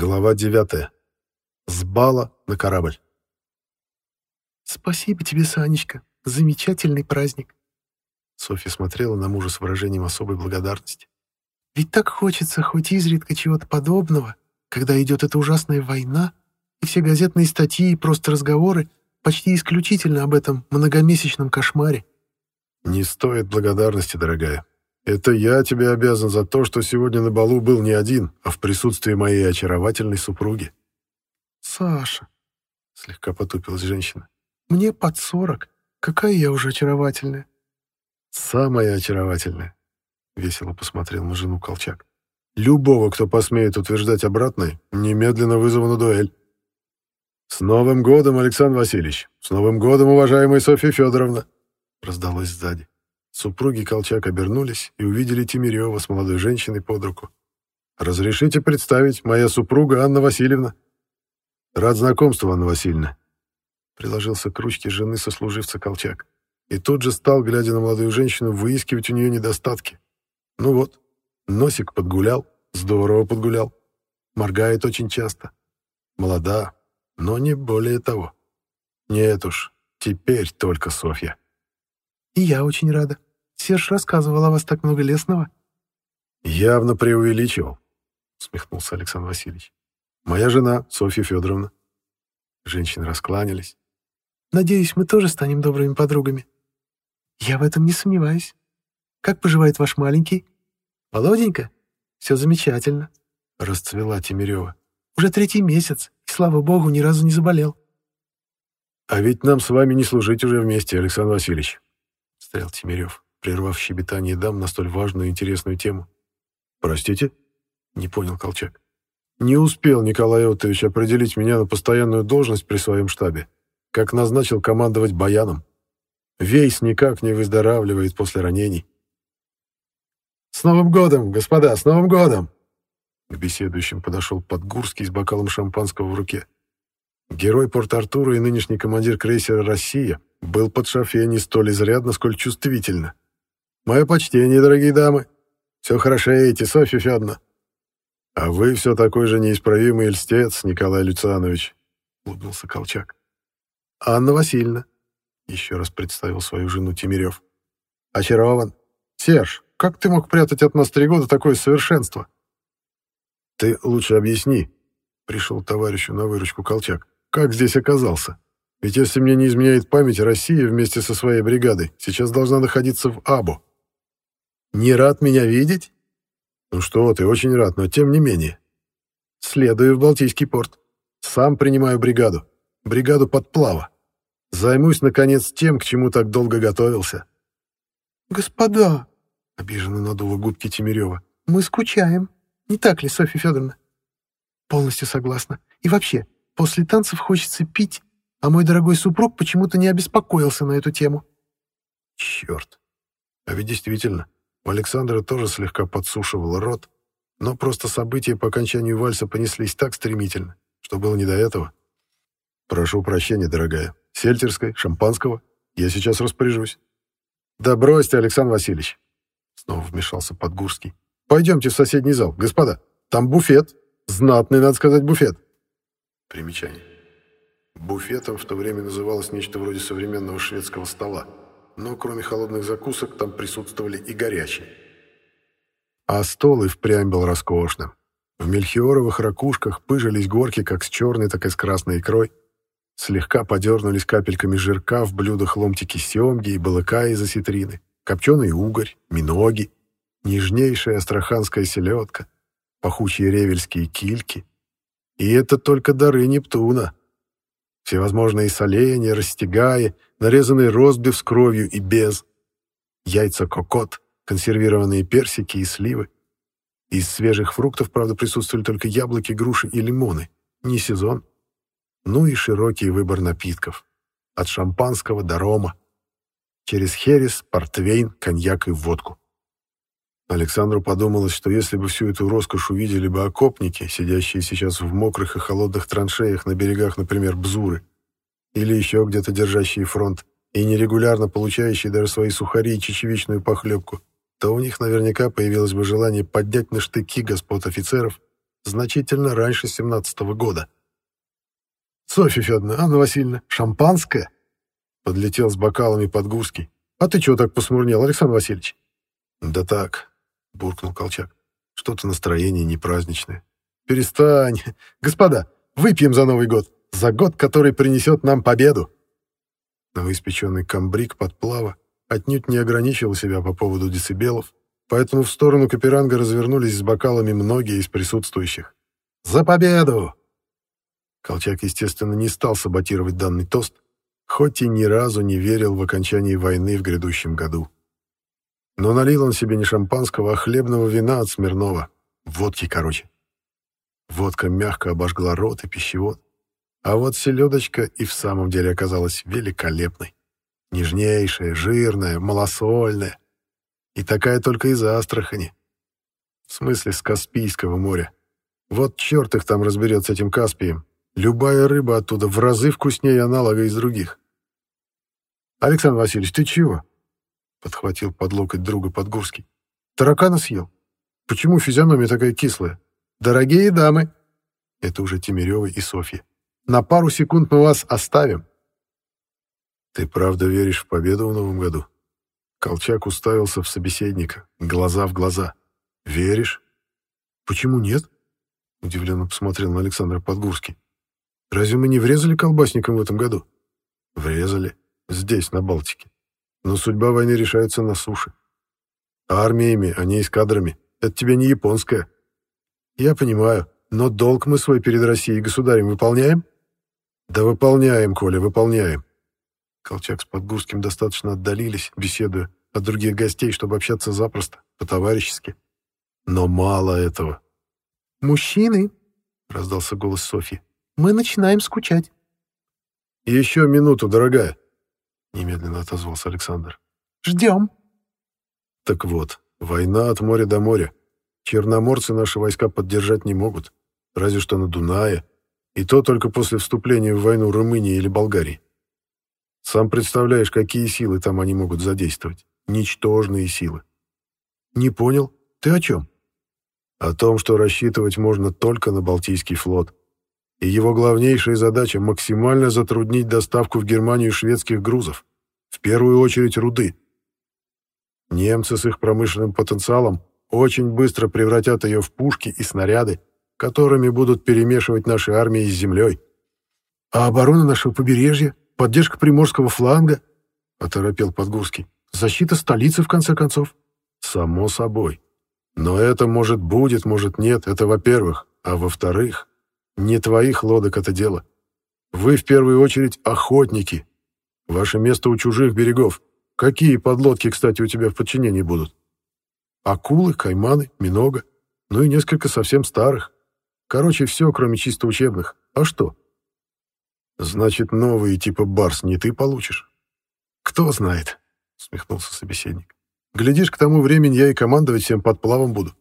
Глава 9. С бала на корабль. «Спасибо тебе, Санечка. Замечательный праздник». Софья смотрела на мужа с выражением особой благодарности. «Ведь так хочется хоть изредка чего-то подобного, когда идет эта ужасная война, и все газетные статьи и просто разговоры почти исключительно об этом многомесячном кошмаре». «Не стоит благодарности, дорогая. Это я тебе обязан за то, что сегодня на балу был не один, а в присутствии моей очаровательной супруги». «Саша», — слегка потупилась женщина, — «мне под сорок. Какая я уже очаровательная». «Самая очаровательная», — весело посмотрел на жену Колчак. «Любого, кто посмеет утверждать обратное, немедленно вызову на дуэль». «С Новым годом, Александр Васильевич! С Новым годом, уважаемая Софья Федоровна!» раздалось сзади. Супруги Колчак обернулись и увидели Тимирева с молодой женщиной под руку. «Разрешите представить, моя супруга Анна Васильевна?» «Рад знакомству, Анна Васильевна», — приложился к ручке жены сослуживца Колчак. И тут же стал, глядя на молодую женщину, выискивать у нее недостатки. Ну вот, носик подгулял, здорово подгулял. Моргает очень часто. Молода, но не более того. Нет уж, теперь только Софья. «И я очень рада. Серж рассказывал о вас так много лесного». «Явно преувеличивал», — смехнулся Александр Васильевич. «Моя жена, Софья Федоровна». Женщины раскланялись. «Надеюсь, мы тоже станем добрыми подругами». «Я в этом не сомневаюсь. Как поживает ваш маленький?» «Володенька? Все замечательно», — расцвела Тимирева. «Уже третий месяц, и, слава богу, ни разу не заболел». «А ведь нам с вами не служить уже вместе, Александр Васильевич», встрял Тимирев, прервав щебетание дам на столь важную и интересную тему. «Простите?» — не понял Колчак. «Не успел Николай Отович определить меня на постоянную должность при своем штабе, как назначил командовать баяном. Вейс никак не выздоравливает после ранений». «С Новым годом, господа, с Новым годом!» К беседующим подошел Подгурский с бокалом шампанского в руке. Герой Порт-Артура и нынешний командир крейсера «Россия» был под шофе не столь изрядно, сколь чувствительно. «Мое почтение, дорогие дамы. Все хорошеете, Софья Федоровна». «А вы все такой же неисправимый льстец, Николай Люцианович», — улыбнулся Колчак. «Анна Васильевна», — еще раз представил свою жену Тимирев. «Очарован. Серж, как ты мог прятать от нас три года такое совершенство?» «Ты лучше объясни», — пришел товарищу на выручку Колчак. Как здесь оказался? Ведь если мне не изменяет память, Россия вместе со своей бригадой сейчас должна находиться в Абу. Не рад меня видеть? Ну что ты, очень рад, но тем не менее. Следую в Балтийский порт. Сам принимаю бригаду. Бригаду подплава. Займусь, наконец, тем, к чему так долго готовился. «Господа!» — обиженно надула губки Тимирева. «Мы скучаем. Не так ли, Софья Федоровна?» «Полностью согласна. И вообще, После танцев хочется пить, а мой дорогой супруг почему-то не обеспокоился на эту тему. Черт. А ведь действительно, у Александра тоже слегка подсушивал рот, но просто события по окончанию вальса понеслись так стремительно, что было не до этого. Прошу прощения, дорогая. Сельтерской, шампанского. Я сейчас распоряжусь. Да бросьте, Александр Васильевич. Снова вмешался Подгурский. Пойдемте в соседний зал, господа. Там буфет. Знатный, надо сказать, буфет. Примечание. Буфетом в то время называлось нечто вроде современного шведского стола, но кроме холодных закусок там присутствовали и горячие. А стол и впрямь был роскошным. В мельхиоровых ракушках пыжились горки как с черной, так и с красной икрой. Слегка подернулись капельками жирка в блюдах ломтики семги и балыка из осетрины, копченый угорь, миноги, нежнейшая астраханская селедка, пахучие ревельские кильки, и это только дары Нептуна. Всевозможные соленья, растягаи, нарезанный розбив с кровью и без, яйца кокот, консервированные персики и сливы. Из свежих фруктов, правда, присутствовали только яблоки, груши и лимоны. Не сезон. Ну и широкий выбор напитков. От шампанского до рома. Через херес, портвейн, коньяк и водку. Александру подумалось, что если бы всю эту роскошь увидели бы окопники, сидящие сейчас в мокрых и холодных траншеях на берегах, например, Бзуры, или еще где-то держащие фронт, и нерегулярно получающие даже свои сухари и чечевичную похлебку, то у них наверняка появилось бы желание поднять на штыки господ офицеров значительно раньше семнадцатого года. «Софья Федоровна, Анна Васильевна, шампанское?» Подлетел с бокалами Подгурский. «А ты чего так посмурнел, Александр Васильевич?» «Да так», — буркнул Колчак. «Что-то настроение не праздничное». «Перестань! Господа, выпьем за Новый год! За год, который принесет нам победу!» Новоиспеченный комбриг подплава отнюдь не ограничивал себя по поводу децибелов, поэтому в сторону Каперанга развернулись с бокалами многие из присутствующих. «За победу!» Колчак, естественно, не стал саботировать данный тост, хоть и ни разу не верил в окончание войны в грядущем году. Но налил он себе не шампанского, а хлебного вина от Смирнова. Водки, короче. Водка мягко обожгла рот и пищевод. А вот селедочка и в самом деле оказалась великолепной. Нежнейшая, жирная, малосольная. И такая только из Астрахани. В смысле, с Каспийского моря. Вот черт их там разберет с этим Каспием. Любая рыба оттуда в разы вкуснее аналога из других. «Александр Васильевич, ты чего?» Подхватил под локоть друга Подгурский. «Таракана съел? Почему физиономия такая кислая? Дорогие дамы!» Это уже Тимирева и Софья. «На пару секунд мы вас оставим». «Ты правда веришь в победу в новом году?» Колчак уставился в собеседника, глаза в глаза. «Веришь?» «Почему нет?» Удивленно посмотрел на Александра Подгурский. «Разве мы не врезали колбасникам в этом году?» «Врезали. Здесь, на Балтике. Но судьба войны решается на суше. Армиями, а не эскадрами. Это тебе не японская. Я понимаю, но долг мы свой перед Россией и государем выполняем? Да выполняем, Коля, выполняем. Колчак с Подгурским достаточно отдалились, беседуя от других гостей, чтобы общаться запросто, по-товарищески. Но мало этого. «Мужчины!» — раздался голос Софьи. «Мы начинаем скучать». «Еще минуту, дорогая!» — немедленно отозвался Александр. «Ждем». «Так вот, война от моря до моря. Черноморцы наши войска поддержать не могут, разве что на Дунае, и то только после вступления в войну Румынии или Болгарии. Сам представляешь, какие силы там они могут задействовать. Ничтожные силы. Не понял? Ты о чем? О том, что рассчитывать можно только на Балтийский флот. И его главнейшая задача — максимально затруднить доставку в Германию шведских грузов. В первую очередь руды. Немцы с их промышленным потенциалом очень быстро превратят ее в пушки и снаряды, которыми будут перемешивать наши армии с землей. А оборона нашего побережья? Поддержка приморского фланга, — оторопел Подгурский. Защита столицы, в конце концов. Само собой. Но это, может, будет, может, нет. Это во-первых. А во-вторых, не твоих лодок это дело. Вы, в первую очередь, охотники. Ваше место у чужих берегов. Какие подлодки, кстати, у тебя в подчинении будут? Акулы, кайманы, минога. Ну и несколько совсем старых. Короче, все, кроме чисто учебных. А что? Значит, новые типа Барс не ты получишь? Кто знает, смехнулся собеседник. Глядишь, к тому времени я и командовать всем подплавом буду.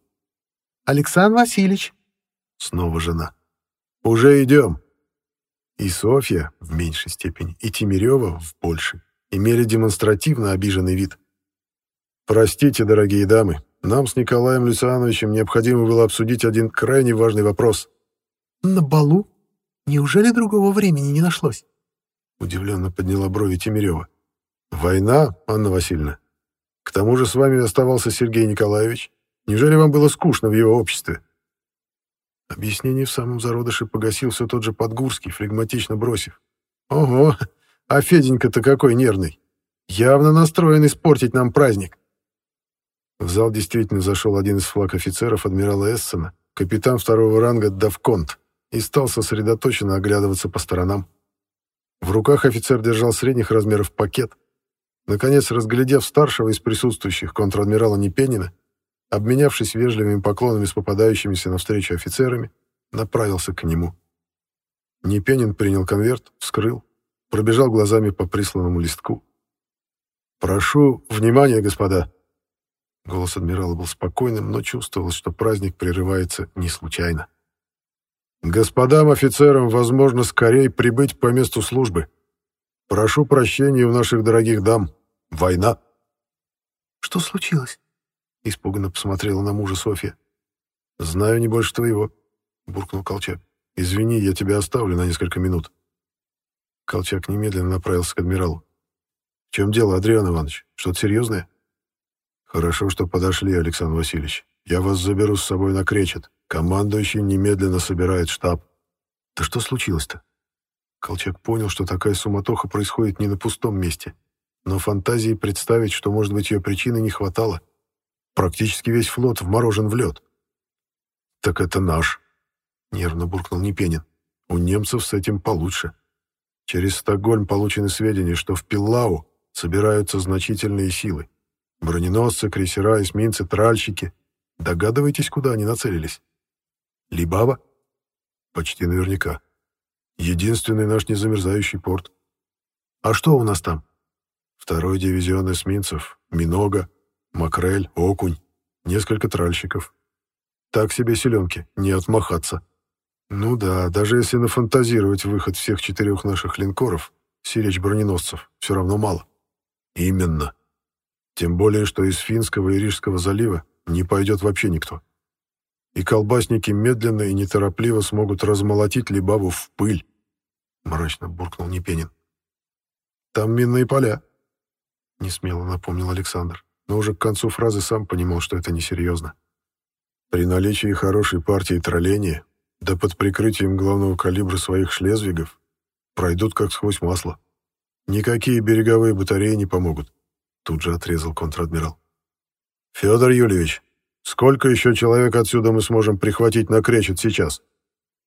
Александр Васильевич. Снова жена. Уже идем. И Софья, в меньшей степени, и Тимирева, в большей, имели демонстративно обиженный вид. «Простите, дорогие дамы, нам с Николаем Люциановичем необходимо было обсудить один крайне важный вопрос». «На балу?» Неужели другого времени не нашлось? Удивленно подняла брови Тимирева. Война, Анна Васильевна. К тому же с вами оставался Сергей Николаевич. Неужели вам было скучно в его обществе? Объяснение в самом зародыше погасил все тот же Подгурский, флегматично бросив. Ого, а Феденька-то какой нервный. Явно настроен испортить нам праздник. В зал действительно зашел один из флаг офицеров адмирала Эссена, капитан второго ранга Давконт и стал сосредоточенно оглядываться по сторонам. В руках офицер держал средних размеров пакет. Наконец, разглядев старшего из присутствующих контр-адмирала Непенина, обменявшись вежливыми поклонами с попадающимися навстречу офицерами, направился к нему. Непенин принял конверт, вскрыл, пробежал глазами по присланному листку. «Прошу внимания, господа!» Голос адмирала был спокойным, но чувствовалось, что праздник прерывается не случайно. Господам офицерам, возможно, скорее прибыть по месту службы. Прошу прощения у наших дорогих дам. Война. Что случилось? Испуганно посмотрела на мужа Софья. Знаю не больше твоего. буркнул Колчак. «Извини, я тебя оставлю на несколько минут». Колчак немедленно направился к адмиралу. «В чем дело, Адриан Иванович? Что-то серьезное?» «Хорошо, что подошли, Александр Васильевич. Я вас заберу с собой на кречет. Командующий немедленно собирает штаб». «Да что случилось-то?» Колчак понял, что такая суматоха происходит не на пустом месте. Но фантазии представить, что, может быть, ее причины не хватало. Практически весь флот вморожен в лед. «Так это наш», — нервно буркнул Непенин. «У немцев с этим получше. Через Стокгольм получены сведения, что в Пиллау собираются значительные силы. Броненосцы, крейсера, эсминцы, тральщики. Догадываетесь, куда они нацелились? Либава? Почти наверняка. Единственный наш незамерзающий порт. А что у нас там? Второй дивизион эсминцев, Минога, Макрель, Окунь, несколько тральщиков. Так себе селенки, не отмахаться. Ну да, даже если нафантазировать выход всех четырех наших линкоров, сиречь броненосцев, все равно мало. Именно. Тем более, что из Финского и Рижского залива не пойдет вообще никто. И колбасники медленно и неторопливо смогут размолотить Либаву в пыль, — мрачно буркнул Непенин. «Там минные поля», — несмело напомнил Александр, но уже к концу фразы сам понимал, что это несерьезно. «При наличии хорошей партии тролления, да под прикрытием главного калибра своих шлезвигов, пройдут как сквозь масло. Никакие береговые батареи не помогут», — тут же отрезал контр-адмирал. «Федор Юльевич, сколько еще человек отсюда мы сможем прихватить на кречет сейчас?»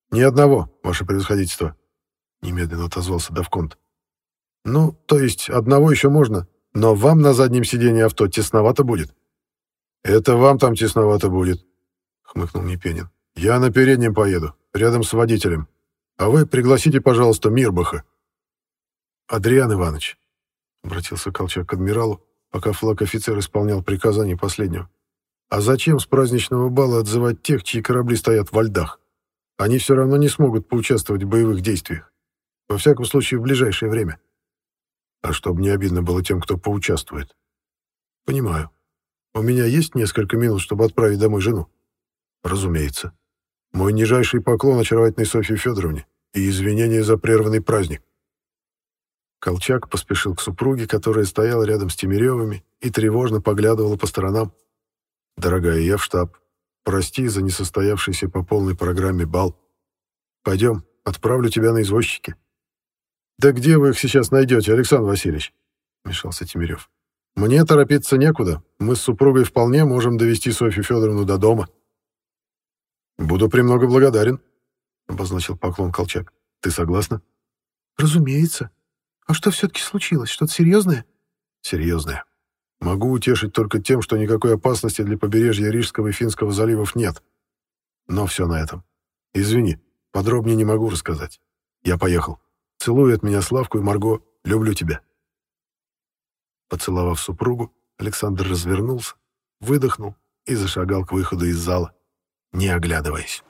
«Ни одного, ваше превосходительство», немедленно отозвался Давконт. «Ну, то есть одного еще можно, но вам на заднем сиденье авто тесновато будет». «Это вам там тесновато будет», — хмыкнул Непенин. «Я на переднем поеду, рядом с водителем. А вы пригласите, пожалуйста, Мирбаха». «Адриан Иванович», — обратился Колчак к адмиралу, пока флаг офицер исполнял приказания последнего. «А зачем с праздничного бала отзывать тех, чьи корабли стоят во льдах? Они все равно не смогут поучаствовать в боевых действиях. Во всяком случае, в ближайшее время. А чтобы не обидно было тем, кто поучаствует. Понимаю. У меня есть несколько минут, чтобы отправить домой жену? Разумеется. Мой нижайший поклон очаровательной Софье Федоровне и извинения за прерванный праздник. Колчак поспешил к супруге, которая стояла рядом с Тимиревыми и тревожно поглядывала по сторонам. «Дорогая, я в штаб. Прости за несостоявшийся по полной программе бал. Пойдем, отправлю тебя на извозчике. «Да где вы их сейчас найдете, Александр Васильевич?» — вмешался Тимирев. «Мне торопиться некуда. Мы с супругой вполне можем довести Софью Федоровну до дома». «Буду премного благодарен», — обозначил поклон Колчак. «Ты согласна?» «Разумеется. А что все-таки случилось? Что-то серьезное?» «Серьезное. Могу утешить только тем, что никакой опасности для побережья Рижского и Финского заливов нет. Но все на этом. Извини, подробнее не могу рассказать. Я поехал». Целую от меня Славку и Марго. Люблю тебя». Поцеловав супругу, Александр развернулся, выдохнул и зашагал к выходу из зала, не оглядываясь.